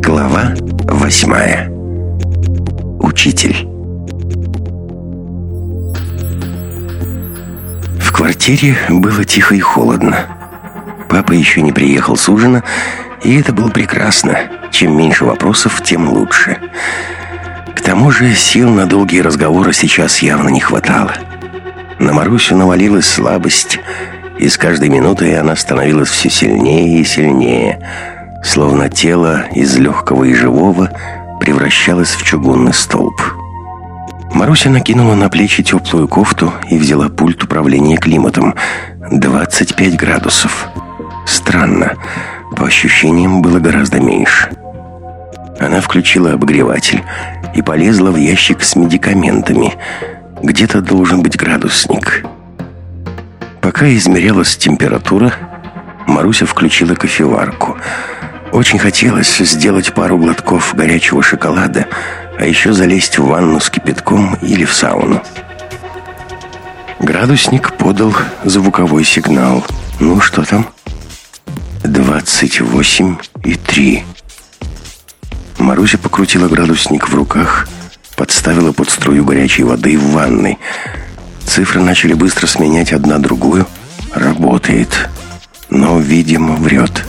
Глава восьмая Учитель В квартире было тихо и холодно. Папа еще не приехал с ужина, и это было прекрасно. Чем меньше вопросов, тем лучше. К тому же сил на долгие разговоры сейчас явно не хватало. На Марусю навалилась слабость, и с каждой минутой она становилась все сильнее и сильнее, словно тело из легкого и живого превращалось в чугунный столб. Маруся накинула на плечи теплую кофту и взяла пульт управления климатом. 25 градусов. Странно. По ощущениям было гораздо меньше. Она включила обогреватель и полезла в ящик с медикаментами. Где-то должен быть градусник. Пока измерялась температура, Маруся включила кофеварку. Очень хотелось сделать пару глотков горячего шоколада, а еще залезть в ванну с кипятком или в сауну. Градусник подал звуковой сигнал. «Ну, что там?» «Двадцать восемь и три». Маруся покрутила градусник в руках, подставила под струю горячей воды в ванной. Цифры начали быстро сменять одна другую. Работает, но, видимо, врет.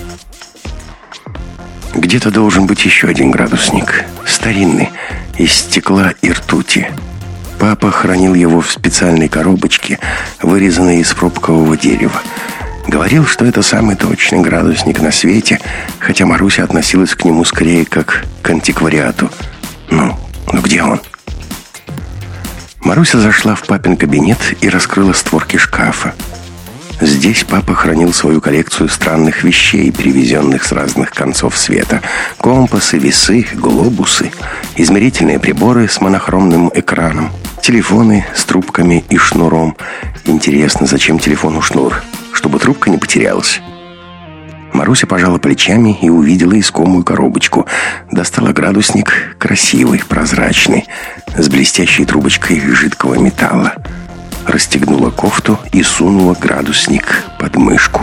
Где-то должен быть еще один градусник. Старинный, из стекла и ртути. Папа хранил его в специальной коробочке, вырезанной из пробкового дерева. Говорил, что это самый точный градусник на свете, хотя Маруся относилась к нему скорее как к антиквариату. Ну, ну где он? Маруся зашла в папин кабинет и раскрыла створки шкафа. Здесь папа хранил свою коллекцию странных вещей, привезенных с разных концов света. Компасы, весы, глобусы, измерительные приборы с монохромным экраном, телефоны с трубками и шнуром. Интересно, зачем телефону шнур? чтобы трубка не потерялась. Маруся пожала плечами и увидела искомую коробочку. Достала градусник, красивый, прозрачный, с блестящей трубочкой жидкого металла. Расстегнула кофту и сунула градусник под мышку.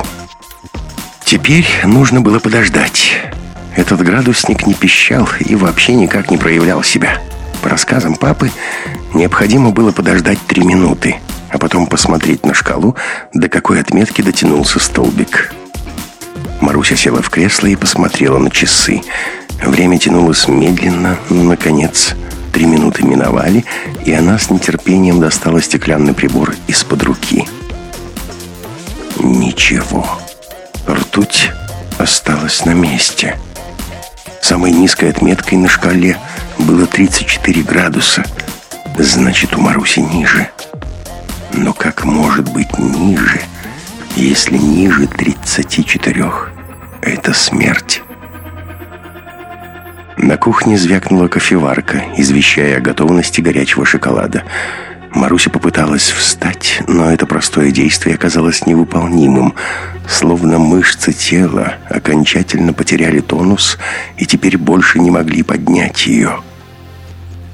Теперь нужно было подождать. Этот градусник не пищал и вообще никак не проявлял себя. По рассказам папы, необходимо было подождать три минуты – а потом посмотреть на шкалу, до какой отметки дотянулся столбик. Маруся села в кресло и посмотрела на часы. Время тянулось медленно, но, наконец, три минуты миновали, и она с нетерпением достала стеклянный прибор из-под руки. Ничего. Ртуть осталась на месте. Самой низкой отметкой на шкале было 34 градуса. Значит, у Маруси ниже. Но как может быть ниже, если ниже 34? Это смерть. На кухне звякнула кофеварка, извещая о готовности горячего шоколада. Маруся попыталась встать, но это простое действие оказалось невыполнимым. Словно мышцы тела окончательно потеряли тонус и теперь больше не могли поднять ее.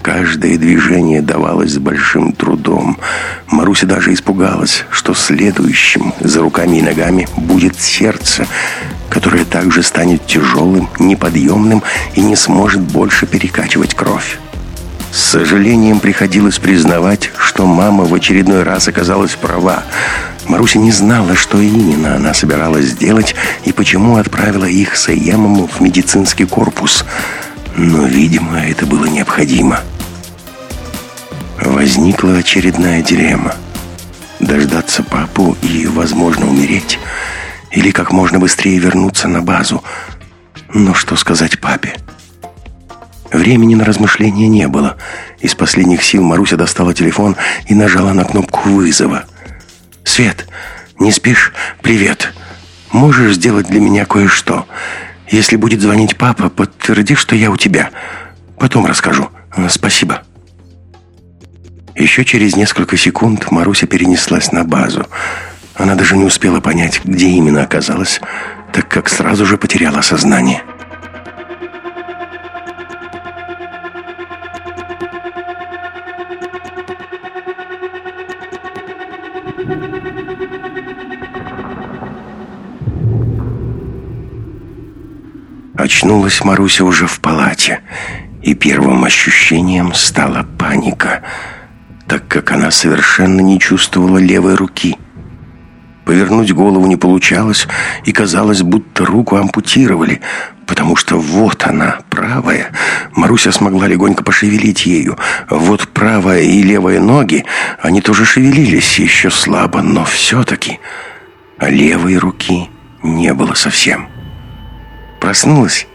Каждое движение давалось с большим трудом. Маруся даже испугалась, что следующим за руками и ногами будет сердце, которое также станет тяжелым, неподъемным и не сможет больше перекачивать кровь. С сожалением приходилось признавать, что мама в очередной раз оказалась права. Маруся не знала, что именно она собиралась сделать и почему отправила их с Эемому в медицинский корпус. Но, видимо, это было необходимо. Возникла очередная дилемма. Дождаться папу и, возможно, умереть. Или как можно быстрее вернуться на базу. Но что сказать папе? Времени на размышления не было. Из последних сил Маруся достала телефон и нажала на кнопку вызова. «Свет, не спишь? Привет. Можешь сделать для меня кое-что? Если будет звонить папа, подтверди, что я у тебя. Потом расскажу. Спасибо». Еще через несколько секунд Маруся перенеслась на базу. Она даже не успела понять, где именно оказалась, так как сразу же потеряла сознание. Очнулась Маруся уже в палате, и первым ощущением стала паника, так как она совершенно не чувствовала левой руки – Повернуть голову не получалось, и казалось, будто руку ампутировали, потому что вот она, правая. Маруся смогла легонько пошевелить ею. Вот правая и левая ноги, они тоже шевелились, еще слабо, но все-таки. А левой руки не было совсем. Проснулась.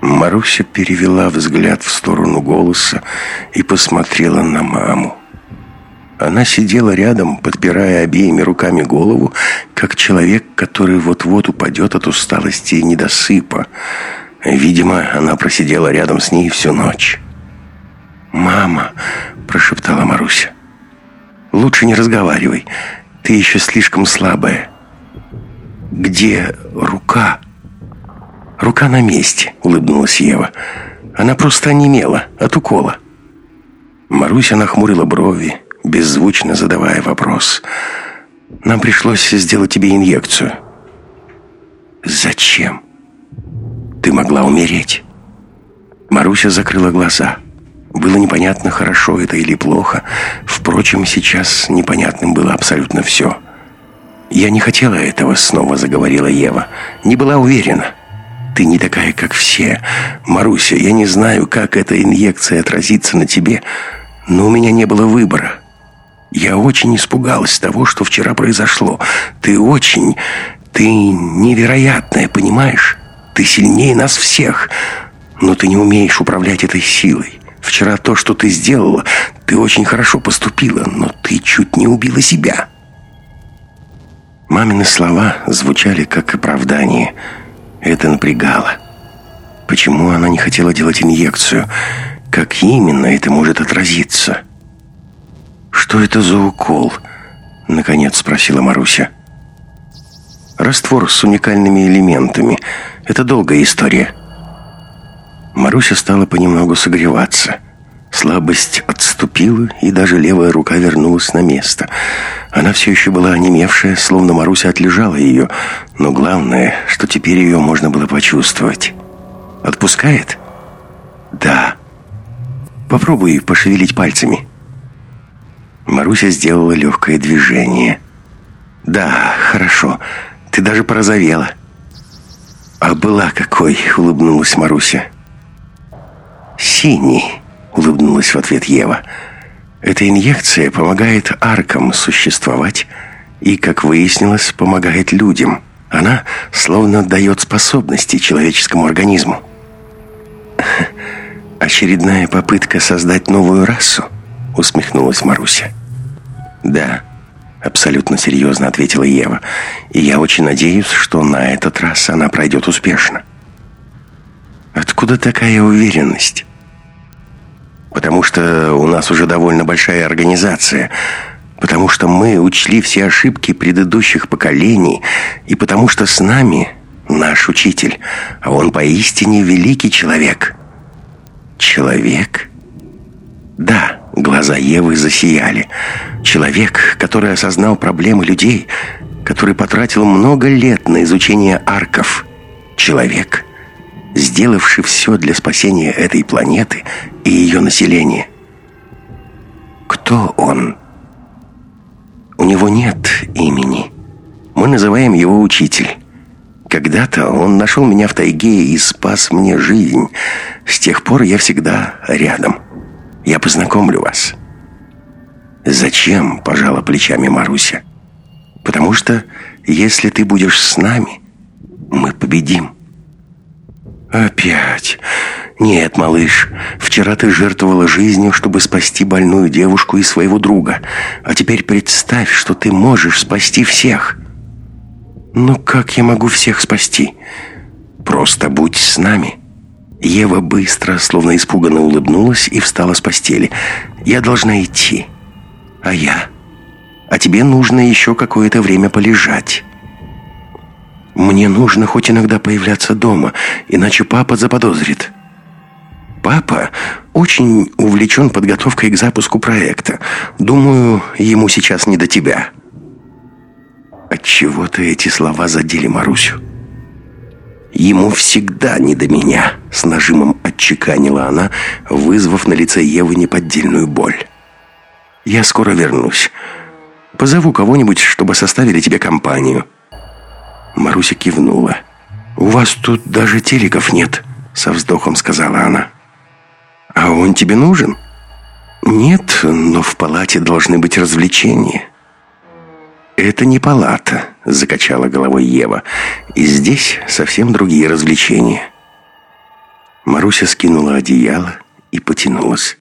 Маруся перевела взгляд в сторону голоса и посмотрела на маму. Она сидела рядом, подпирая обеими руками голову, как человек, который вот-вот упадет от усталости и недосыпа. Видимо, она просидела рядом с ней всю ночь. «Мама!» – прошептала Маруся. «Лучше не разговаривай. Ты еще слишком слабая». «Где рука?» «Рука на месте», — улыбнулась Ева. «Она просто онемела от укола». Маруся нахмурила брови, беззвучно задавая вопрос. «Нам пришлось сделать тебе инъекцию». «Зачем? Ты могла умереть». Маруся закрыла глаза. Было непонятно, хорошо это или плохо. Впрочем, сейчас непонятным было абсолютно все. «Я не хотела этого», — снова заговорила Ева. «Не была уверена». Ты не такая, как все. Маруся, я не знаю, как эта инъекция отразится на тебе, но у меня не было выбора. Я очень испугалась того, что вчера произошло. Ты очень... Ты невероятная, понимаешь? Ты сильнее нас всех, но ты не умеешь управлять этой силой. Вчера то, что ты сделала, ты очень хорошо поступила, но ты чуть не убила себя». Мамины слова звучали как оправдание – это напрягало. Почему она не хотела делать инъекцию? Как именно это может отразиться? «Что это за укол?» — наконец спросила Маруся. «Раствор с уникальными элементами. Это долгая история». Маруся стала понемногу согреваться. Слабость отступила, и даже левая рука вернулась на место. Она все еще была онемевшая, словно Маруся отлежала ее, но главное, что теперь ее можно было почувствовать. «Отпускает?» «Да». «Попробуй пошевелить пальцами». Маруся сделала легкое движение. «Да, хорошо. Ты даже порозовела». «А была какой?» — улыбнулась Маруся. «Синий» улыбнулась в ответ Ева. Эта инъекция помогает аркам существовать и, как выяснилось, помогает людям. Она словно дает способности человеческому организму. Очередная попытка создать новую расу, усмехнулась Маруся. Да, абсолютно серьезно ответила Ева. И я очень надеюсь, что на этот раз она пройдет успешно. Откуда такая уверенность? потому что у нас уже довольно большая организация, потому что мы учли все ошибки предыдущих поколений и потому что с нами наш учитель, а он поистине великий человек. Человек? Да, глаза Евы засияли. Человек, который осознал проблемы людей, который потратил много лет на изучение арков. Человек, сделавший все для спасения этой планеты и ее населения. Кто он? У него нет имени. Мы называем его учитель. Когда-то он нашел меня в тайге и спас мне жизнь. С тех пор я всегда рядом. Я познакомлю вас. Зачем, пожала плечами Маруся? Потому что если ты будешь с нами, мы победим. «Опять? Нет, малыш, вчера ты жертвовала жизнью, чтобы спасти больную девушку и своего друга. А теперь представь, что ты можешь спасти всех». «Ну как я могу всех спасти?» «Просто будь с нами». Ева быстро, словно испуганно улыбнулась и встала с постели. «Я должна идти. А я? А тебе нужно еще какое-то время полежать». Мне нужно хоть иногда появляться дома, иначе папа заподозрит. Папа очень увлечен подготовкой к запуску проекта. Думаю, ему сейчас не до тебя. Отчего-то эти слова задели Марусю. Ему всегда не до меня, с нажимом отчеканила она, вызвав на лице Евы неподдельную боль. Я скоро вернусь. Позову кого-нибудь, чтобы составили тебе компанию. Маруся кивнула. «У вас тут даже телеков нет», — со вздохом сказала она. «А он тебе нужен?» «Нет, но в палате должны быть развлечения». «Это не палата», — закачала головой Ева. «И здесь совсем другие развлечения». Маруся скинула одеяло и потянулась.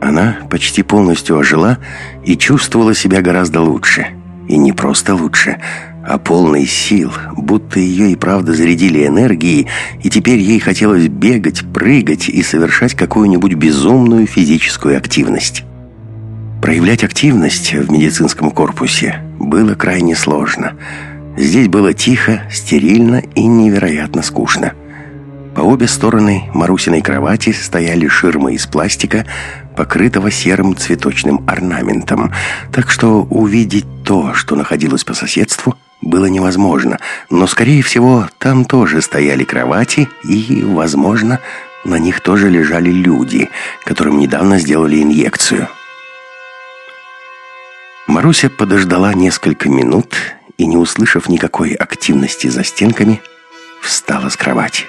Она почти полностью ожила и чувствовала себя гораздо лучше. И не просто лучше, а полной сил, будто ее и правда зарядили энергией, и теперь ей хотелось бегать, прыгать и совершать какую-нибудь безумную физическую активность. Проявлять активность в медицинском корпусе было крайне сложно. Здесь было тихо, стерильно и невероятно скучно. По обе стороны Марусиной кровати стояли ширмы из пластика, покрытого серым цветочным орнаментом, так что увидеть то, что находилось по соседству, было невозможно. Но, скорее всего, там тоже стояли кровати, и, возможно, на них тоже лежали люди, которым недавно сделали инъекцию. Маруся подождала несколько минут и, не услышав никакой активности за стенками, встала с кровати.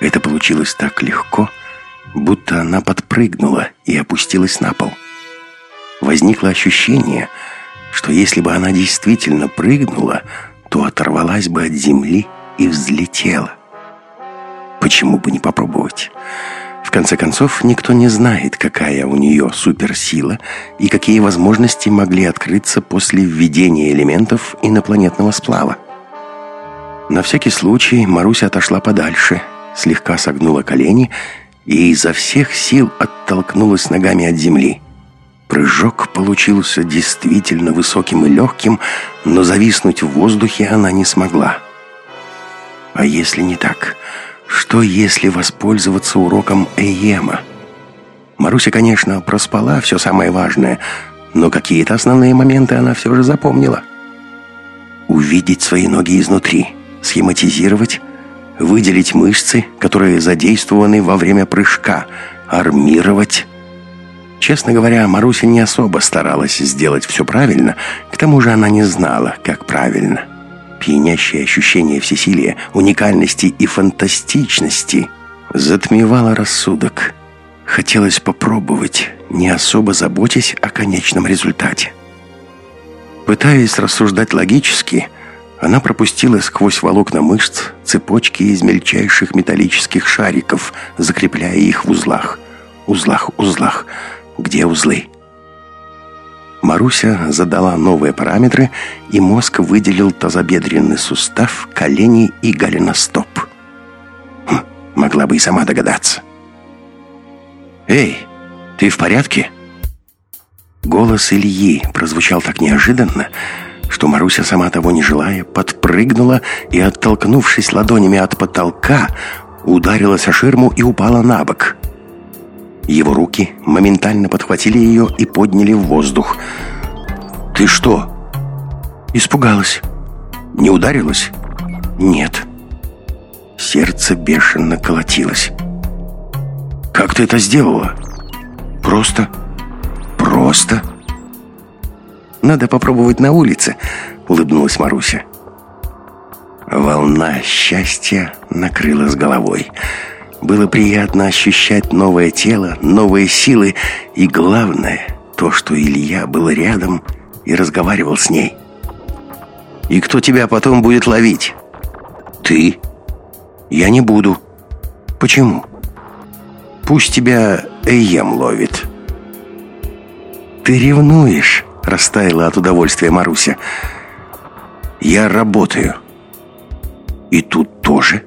Это получилось так легко, будто она подпрыгнула и опустилась на пол. Возникло ощущение, что если бы она действительно прыгнула, то оторвалась бы от земли и взлетела. Почему бы не попробовать? В конце концов, никто не знает, какая у нее суперсила и какие возможности могли открыться после введения элементов инопланетного сплава. На всякий случай Маруся отошла подальше – слегка согнула колени и изо всех сил оттолкнулась ногами от земли. Прыжок получился действительно высоким и легким, но зависнуть в воздухе она не смогла. А если не так? Что если воспользоваться уроком Эйема? Маруся, конечно, проспала все самое важное, но какие-то основные моменты она все же запомнила. Увидеть свои ноги изнутри, схематизировать выделить мышцы, которые задействованы во время прыжка, армировать. Честно говоря, Маруся не особо старалась сделать все правильно, к тому же она не знала, как правильно. Пьянящее ощущение всесилия, уникальности и фантастичности затмевало рассудок. Хотелось попробовать, не особо заботясь о конечном результате. Пытаясь рассуждать логически – она пропустила сквозь волокна мышц цепочки из мельчайших металлических шариков, закрепляя их в узлах. Узлах, узлах. Где узлы? Маруся задала новые параметры, и мозг выделил тазобедренный сустав, колени и голеностоп. Хм, могла бы и сама догадаться. «Эй, ты в порядке?» Голос Ильи прозвучал так неожиданно, что Маруся, сама того не желая, подпрыгнула и, оттолкнувшись ладонями от потолка, ударилась о ширму и упала на бок. Его руки моментально подхватили ее и подняли в воздух. «Ты что?» «Испугалась». «Не ударилась?» «Нет». Сердце бешено колотилось. «Как ты это сделала?» «Просто». «Просто?» Надо попробовать на улице», — улыбнулась Маруся. Волна счастья накрыла с головой. Было приятно ощущать новое тело, новые силы и, главное, то, что Илья был рядом и разговаривал с ней. «И кто тебя потом будет ловить?» «Ты?» «Я не буду». «Почему?» «Пусть тебя Эйем ловит». «Ты ревнуешь?» Растаяла от удовольствия Маруся. «Я работаю». «И тут тоже?»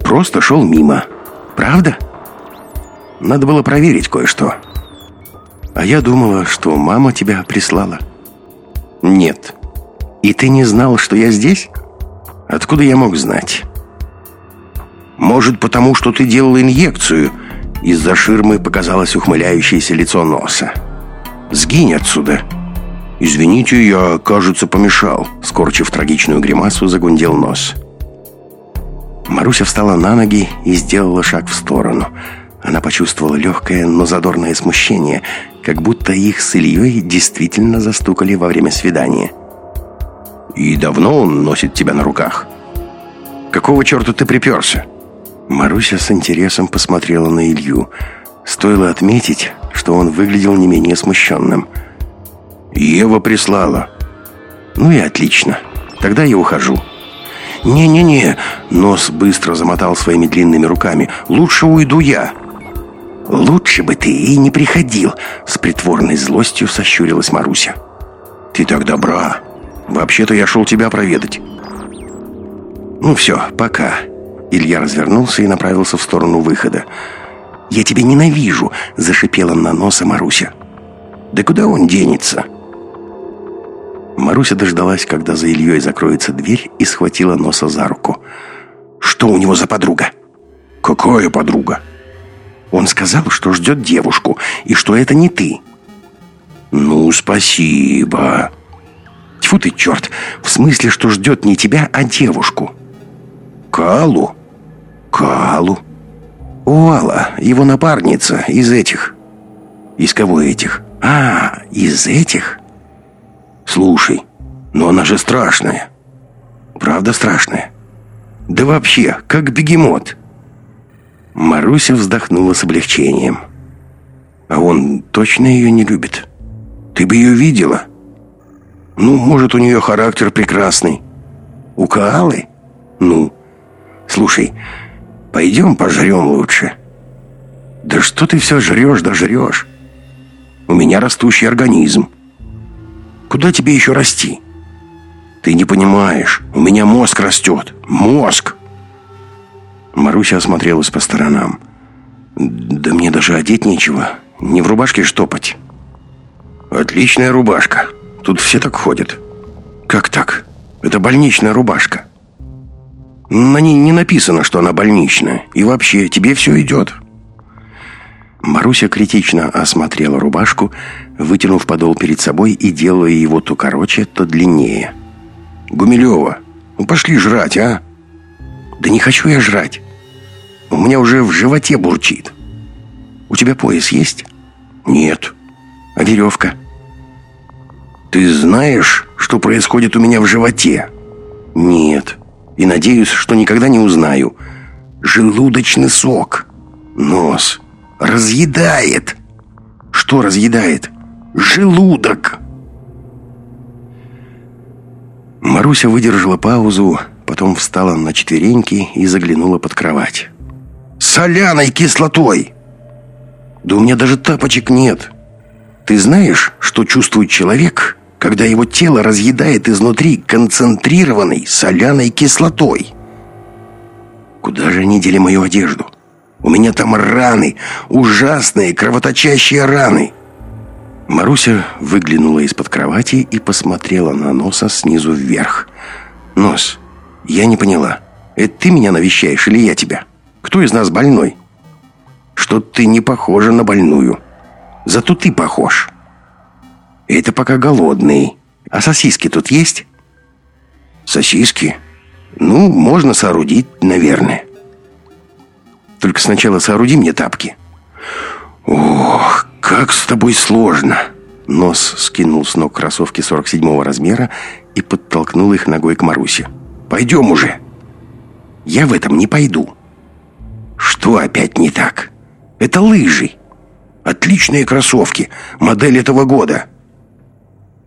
«Просто шел мимо. Правда?» «Надо было проверить кое-что». «А я думала, что мама тебя прислала». «Нет». «И ты не знал, что я здесь?» «Откуда я мог знать?» «Может, потому что ты делал инъекцию?» Из-за ширмы показалось ухмыляющееся лицо носа. «Сгинь отсюда!» «Извините, я, кажется, помешал», — скорчив трагичную гримасу, загундел нос. Маруся встала на ноги и сделала шаг в сторону. Она почувствовала легкое, но задорное смущение, как будто их с Ильей действительно застукали во время свидания. «И давно он носит тебя на руках?» «Какого черта ты приперся?» Маруся с интересом посмотрела на Илью. Стоило отметить, что он выглядел не менее смущенным. «Ева прислала». «Ну и отлично. Тогда я ухожу». «Не-не-не», — нос быстро замотал своими длинными руками. «Лучше уйду я». «Лучше бы ты и не приходил», — с притворной злостью сощурилась Маруся. «Ты так добра. Вообще-то я шел тебя проведать». «Ну все, пока». Илья развернулся и направился в сторону выхода. «Я тебя ненавижу!» — зашипела на носа Маруся. «Да куда он денется?» Маруся дождалась, когда за Ильей закроется дверь, и схватила носа за руку. «Что у него за подруга?» «Какая подруга?» «Он сказал, что ждет девушку, и что это не ты». «Ну, спасибо». «Тьфу ты, черт! В смысле, что ждет не тебя, а девушку?» «Калу?» «Калу?» «Уала, его напарница, из этих». «Из кого этих?» «А, из этих?» «Слушай, но она же страшная». «Правда страшная?» «Да вообще, как бегемот». Маруся вздохнула с облегчением. «А он точно ее не любит? Ты бы ее видела?» «Ну, может, у нее характер прекрасный». «У Каалы?» «Ну, слушай, пойдем пожрем лучше». «Да что ты все жрешь да жрешь? У меня растущий организм. Куда тебе еще расти? Ты не понимаешь, у меня мозг растет. Мозг!» Маруся осмотрелась по сторонам. «Да мне даже одеть нечего. Не в рубашке штопать». «Отличная рубашка. Тут все так ходят». «Как так? Это больничная рубашка». «На ней не написано, что она больничная. И вообще, тебе все идет». Маруся критично осмотрела рубашку, вытянув подол перед собой и делая его то короче, то длиннее. «Гумилева, ну пошли жрать, а?» «Да не хочу я жрать. У меня уже в животе бурчит. У тебя пояс есть?» «Нет». «А веревка?» «Ты знаешь, что происходит у меня в животе?» «Нет. И надеюсь, что никогда не узнаю. Желудочный сок. Нос. Разъедает. Что разъедает? Желудок. Маруся выдержала паузу, потом встала на четвереньки и заглянула под кровать. «Соляной кислотой!» «Да у меня даже тапочек нет. Ты знаешь, что чувствует человек, когда его тело разъедает изнутри концентрированной соляной кислотой?» «Куда же они дели мою одежду?» У меня там раны, ужасные кровоточащие раны. Маруся выглянула из-под кровати и посмотрела на носа снизу вверх. Нос, я не поняла. Это ты меня навещаешь или я тебя? Кто из нас больной? Что ты не похожа на больную. Зато ты похож. Это пока голодный. А сосиски тут есть? Сосиски? Ну, можно соорудить, наверное. Только сначала сооруди мне тапки». «Ох, как с тобой сложно!» Нос скинул с ног кроссовки 47-го размера и подтолкнул их ногой к Марусе. «Пойдем уже!» «Я в этом не пойду». «Что опять не так?» «Это лыжи. Отличные кроссовки. Модель этого года».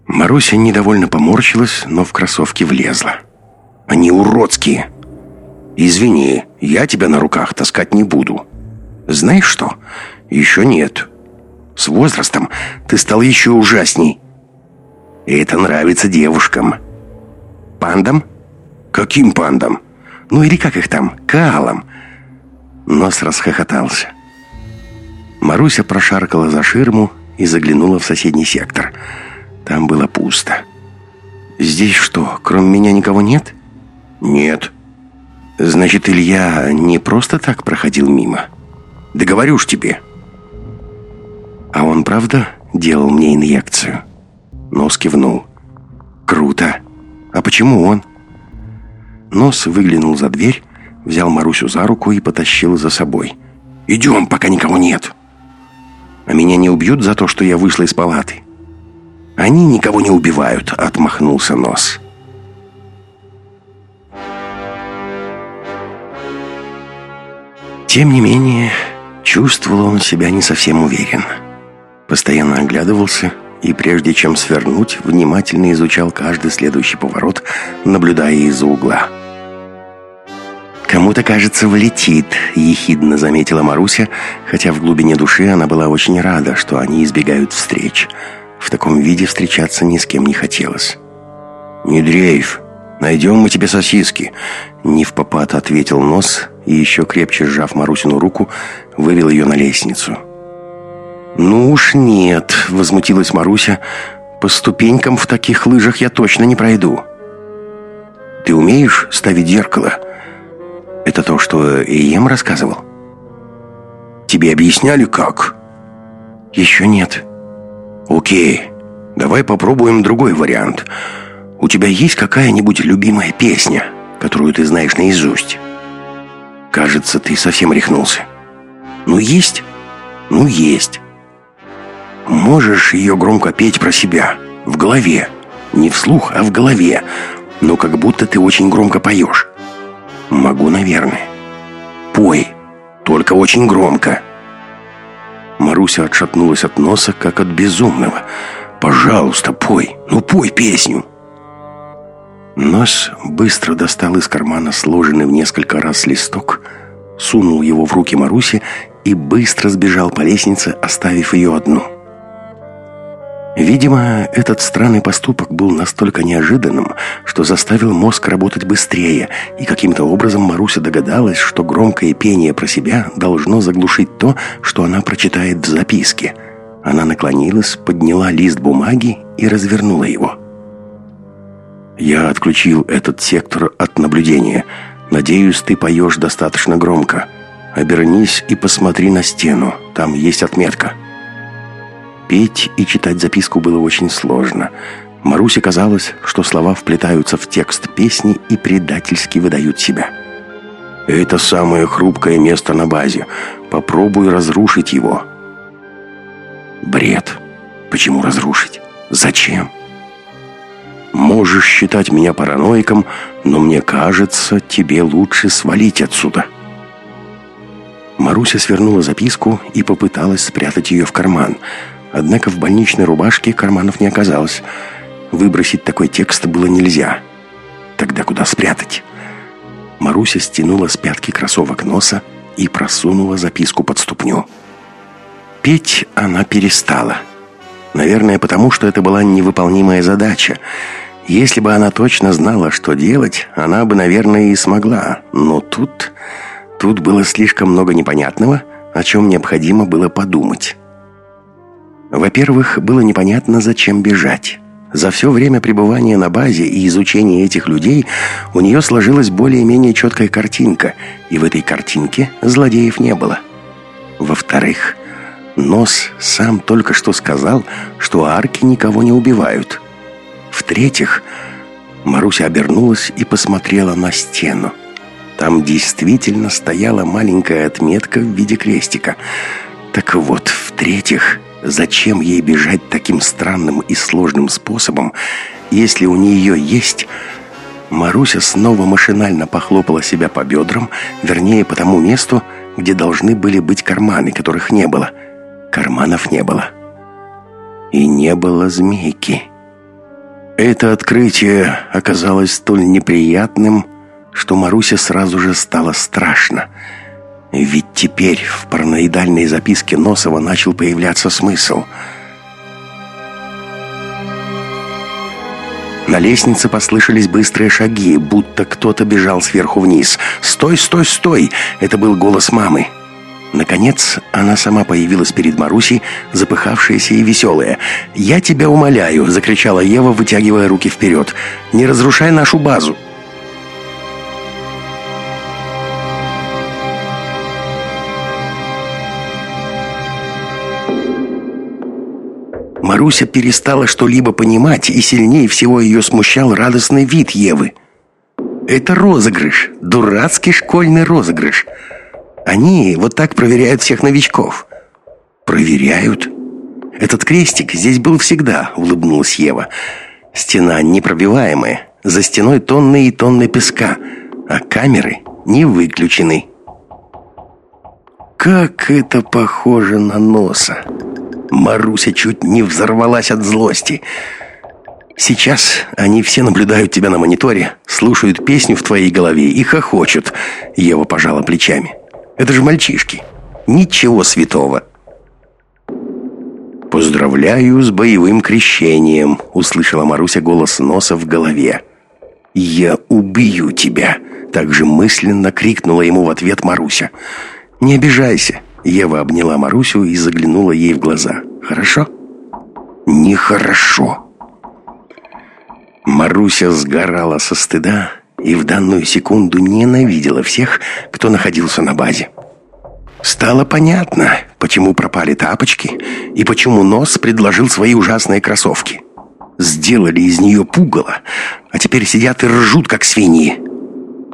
Маруся недовольно поморщилась, но в кроссовки влезла. «Они уродские!» «Извини, я тебя на руках таскать не буду». «Знаешь что? Еще нет. С возрастом ты стал еще ужасней. И это нравится девушкам». «Пандам?» «Каким пандам?» «Ну или как их там? Каалам?» Нос расхохотался. Маруся прошаркала за ширму и заглянула в соседний сектор. Там было пусто. «Здесь что, кроме меня никого нет?» «Нет». Значит, Илья не просто так проходил мимо. Да ж тебе. А он правда делал мне инъекцию? Нос кивнул. «Круто! А почему он?» Нос выглянул за дверь, взял Марусю за руку и потащил за собой. «Идем, пока никого нет!» «А меня не убьют за то, что я вышла из палаты?» «Они никого не убивают», — отмахнулся Нос. Тем не менее, чувствовал он себя не совсем уверен. Постоянно оглядывался и, прежде чем свернуть, внимательно изучал каждый следующий поворот, наблюдая из-за угла. «Кому-то, кажется, влетит», — ехидно заметила Маруся, хотя в глубине души она была очень рада, что они избегают встреч. В таком виде встречаться ни с кем не хотелось. «Не дрейф, найдем мы тебе сосиски», — не в попад ответил Нос и, еще крепче сжав Марусину руку, вывел ее на лестницу. «Ну уж нет», — возмутилась Маруся, — «по ступенькам в таких лыжах я точно не пройду». «Ты умеешь ставить зеркало?» Это то, что Ием рассказывал? Тебе объясняли, как? Еще нет. Окей, давай попробуем другой вариант. У тебя есть какая-нибудь любимая песня, которую ты знаешь наизусть? Кажется, ты совсем рехнулся. Ну, есть? Ну, есть. Можешь ее громко петь про себя, в голове. Не вслух, а в голове, но как будто ты очень громко поешь. «Могу, наверное». «Пой, только очень громко». Маруся отшатнулась от носа, как от безумного. «Пожалуйста, пой, ну пой песню». Нос быстро достал из кармана сложенный в несколько раз листок, сунул его в руки Маруси и быстро сбежал по лестнице, оставив ее одну – Видимо, этот странный поступок был настолько неожиданным, что заставил мозг работать быстрее, и каким-то образом Маруся догадалась, что громкое пение про себя должно заглушить то, что она прочитает в записке. Она наклонилась, подняла лист бумаги и развернула его. «Я отключил этот сектор от наблюдения. Надеюсь, ты поешь достаточно громко. Обернись и посмотри на стену. Там есть отметка». Петь и читать записку было очень сложно. Марусе казалось, что слова вплетаются в текст песни и предательски выдают себя. «Это самое хрупкое место на базе. Попробуй разрушить его». «Бред. Почему разрушить? Зачем?» «Можешь считать меня параноиком, но мне кажется, тебе лучше свалить отсюда». Маруся свернула записку и попыталась спрятать ее в карман – Однако в больничной рубашке карманов не оказалось. Выбросить такой текст было нельзя. Тогда куда спрятать? Маруся стянула с пятки кроссовок носа и просунула записку под ступню. Петь она перестала. Наверное, потому что это была невыполнимая задача. Если бы она точно знала, что делать, она бы, наверное, и смогла. Но тут... Тут было слишком много непонятного, о чем необходимо было подумать. Во-первых, было непонятно, зачем бежать. За все время пребывания на базе и изучения этих людей у нее сложилась более-менее четкая картинка, и в этой картинке злодеев не было. Во-вторых, Нос сам только что сказал, что арки никого не убивают. В-третьих, Маруся обернулась и посмотрела на стену. Там действительно стояла маленькая отметка в виде крестика. Так вот, в-третьих, Зачем ей бежать таким странным и сложным способом, если у нее есть... Маруся снова машинально похлопала себя по бедрам, вернее, по тому месту, где должны были быть карманы, которых не было. Карманов не было. И не было змейки. Это открытие оказалось столь неприятным, что Маруся сразу же стало страшно – ведь теперь в параноидальной записке Носова начал появляться смысл. На лестнице послышались быстрые шаги, будто кто-то бежал сверху вниз. «Стой, стой, стой!» — это был голос мамы. Наконец, она сама появилась перед Марусей, запыхавшаяся и веселая. «Я тебя умоляю!» — закричала Ева, вытягивая руки вперед. «Не разрушай нашу базу!» Маруся перестала что-либо понимать, и сильнее всего ее смущал радостный вид Евы. Это розыгрыш, дурацкий школьный розыгрыш. Они вот так проверяют всех новичков. Проверяют? Этот крестик здесь был всегда, улыбнулась Ева. Стена непробиваемая, за стеной тонны и тонны песка, а камеры не выключены. Как это похоже на носа! Маруся чуть не взорвалась от злости. Сейчас они все наблюдают тебя на мониторе, слушают песню в твоей голове и хохочут. Ева пожала плечами. Это же мальчишки. Ничего святого. «Поздравляю с боевым крещением», — услышала Маруся голос носа в голове. «Я убью тебя!» — также мысленно крикнула ему в ответ Маруся. «Не обижайся!» — Ева обняла Марусю и заглянула ей в глаза. «Хорошо?» «Нехорошо!» Маруся сгорала со стыда и в данную секунду ненавидела всех, кто находился на базе. Стало понятно, почему пропали тапочки и почему Нос предложил свои ужасные кроссовки. Сделали из нее пугало, а теперь сидят и ржут, как свиньи.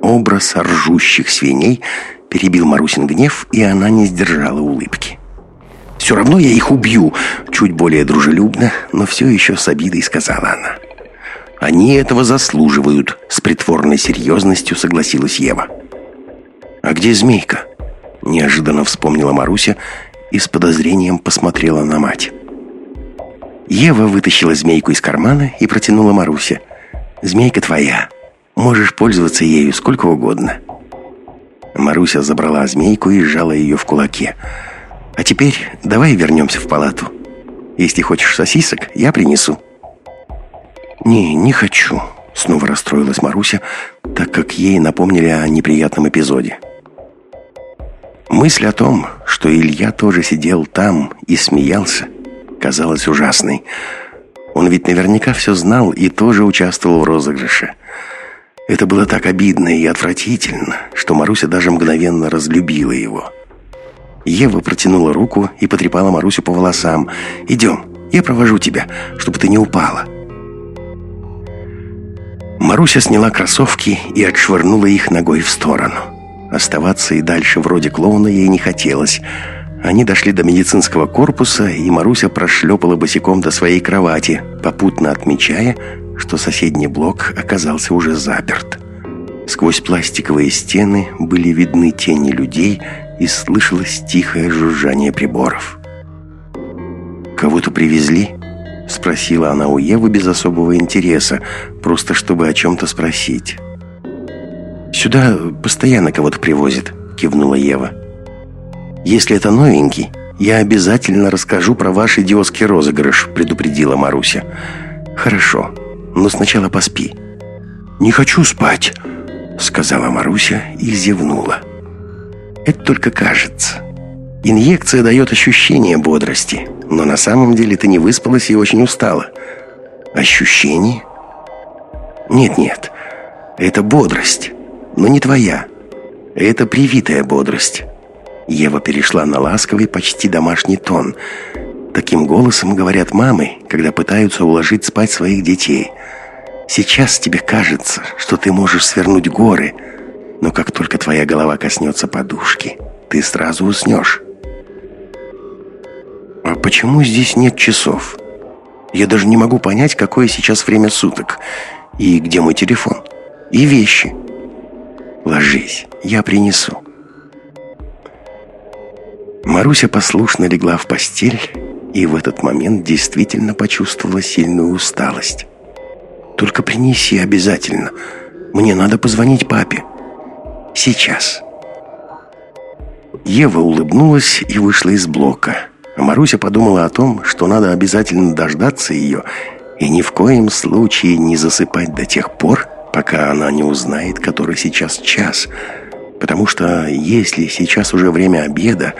Образ ржущих свиней перебил Марусин гнев, и она не сдержала улыбки. «Все равно я их убью», — чуть более дружелюбно, но все еще с обидой сказала она. «Они этого заслуживают», — с притворной серьезностью согласилась Ева. «А где змейка?» — неожиданно вспомнила Маруся и с подозрением посмотрела на мать. Ева вытащила змейку из кармана и протянула Марусе. «Змейка твоя. Можешь пользоваться ею сколько угодно». Маруся забрала змейку и сжала ее в кулаке. «А теперь давай вернемся в палату. Если хочешь сосисок, я принесу». «Не, не хочу», — снова расстроилась Маруся, так как ей напомнили о неприятном эпизоде. Мысль о том, что Илья тоже сидел там и смеялся, казалась ужасной. Он ведь наверняка все знал и тоже участвовал в розыгрыше. Это было так обидно и отвратительно, что Маруся даже мгновенно разлюбила его. Ева протянула руку и потрепала Марусю по волосам. «Идем, я провожу тебя, чтобы ты не упала». Маруся сняла кроссовки и отшвырнула их ногой в сторону. Оставаться и дальше вроде клоуна ей не хотелось. Они дошли до медицинского корпуса, и Маруся прошлепала босиком до своей кровати, попутно отмечая, что соседний блок оказался уже заперт. Сквозь пластиковые стены были видны тени людей, и слышалось тихое жужжание приборов. «Кого-то привезли?» — спросила она у Евы без особого интереса, просто чтобы о чем-то спросить. «Сюда постоянно кого-то привозят», — кивнула Ева. «Если это новенький, я обязательно расскажу про ваш идиотский розыгрыш», — предупредила Маруся. «Хорошо, но сначала поспи». «Не хочу спать», — сказала Маруся и зевнула. «Это только кажется. Инъекция дает ощущение бодрости, но на самом деле ты не выспалась и очень устала. Ощущение? Нет-нет, это бодрость, но не твоя. Это привитая бодрость. Ева перешла на ласковый, почти домашний тон. Таким голосом говорят мамы, когда пытаются уложить спать своих детей. Сейчас тебе кажется, что ты можешь свернуть горы, но как только твоя голова коснется подушки, ты сразу уснешь. А почему здесь нет часов? Я даже не могу понять, какое сейчас время суток. И где мой телефон? И вещи. Ложись, я принесу. Маруся послушно легла в постель и в этот момент действительно почувствовала сильную усталость. «Только принеси обязательно. Мне надо позвонить папе. Сейчас». Ева улыбнулась и вышла из блока. Маруся подумала о том, что надо обязательно дождаться ее и ни в коем случае не засыпать до тех пор, пока она не узнает, который сейчас час. Потому что если сейчас уже время обеда,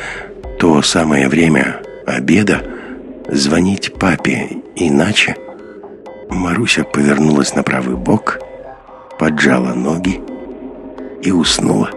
то самое время обеда звонить папе иначе. Маруся повернулась на правый бок, поджала ноги и уснула.